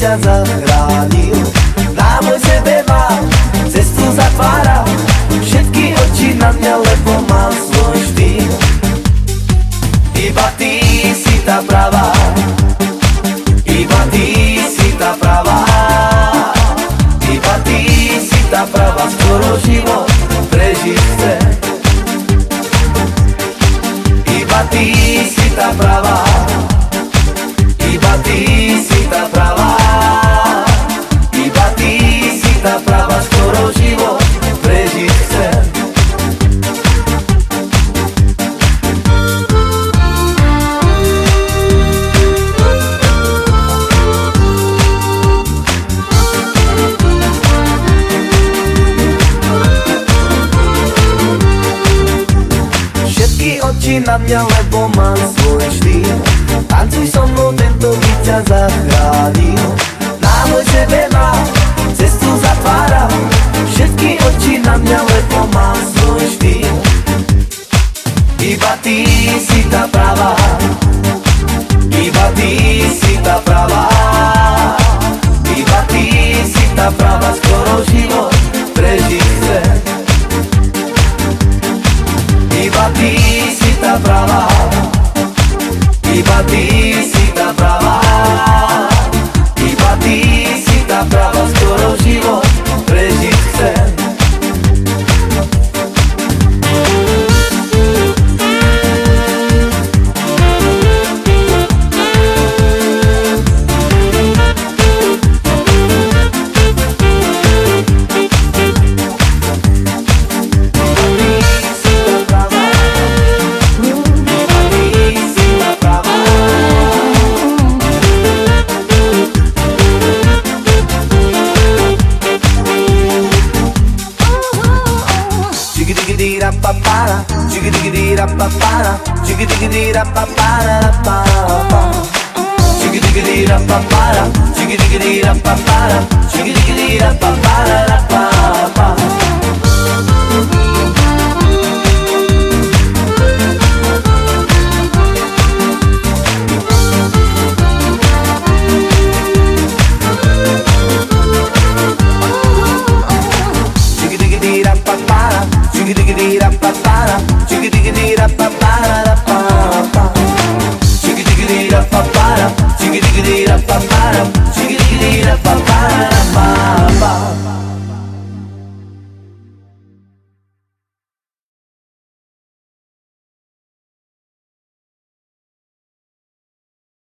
ťa zachránil môj sebe má cestu zatvára Všetky oči na mňa, lebo mám svoj štýl. Iba ty si tá pravá. Iba ty si tá pravá. Iba ty si tá pravá, skoro život prežiť chce Iba ty si tá pravá Na mňa, lebo mám svoj štýl. Tancuj so mnou, tento by ťa zachránil môj sebe má, cestu zatvára. Všetky oči na mňa, lebo mám svoj štýl. Iba ty si tá pravá. Iba ty si Iba 빠라 쥐기디기디라빠빠라 쥐기디기디라빠빠라라빠라빠 쥐기디기디라빠빠라 쥐기디기디라빠빠라 쥐기디기디라빠빠라.